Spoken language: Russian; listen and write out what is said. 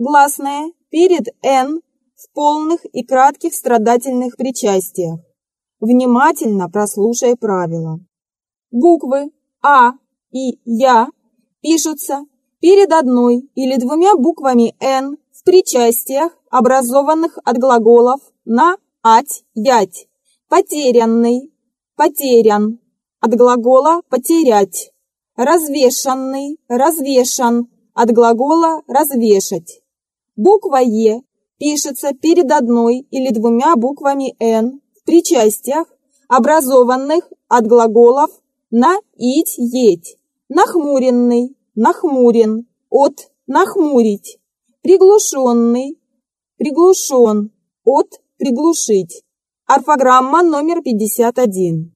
гласное перед «н» в полных и кратких страдательных причастиях. Внимательно прослушай правила. Буквы А и Я пишутся перед одной или двумя буквами «н» в причастиях, образованных от глаголов на «ать», «ять», потерянный, потерян, от глагола «потерять», развешанный, развешан, от глагола «развешать». Буква «е» пишется перед одной или двумя буквами «н» в причастиях, образованных от глаголов на «ить», «еть», нахмуренный, нахмурен, от нахмурить, приглушенный, приглушен, от приглушить. Орфограмма номер 51.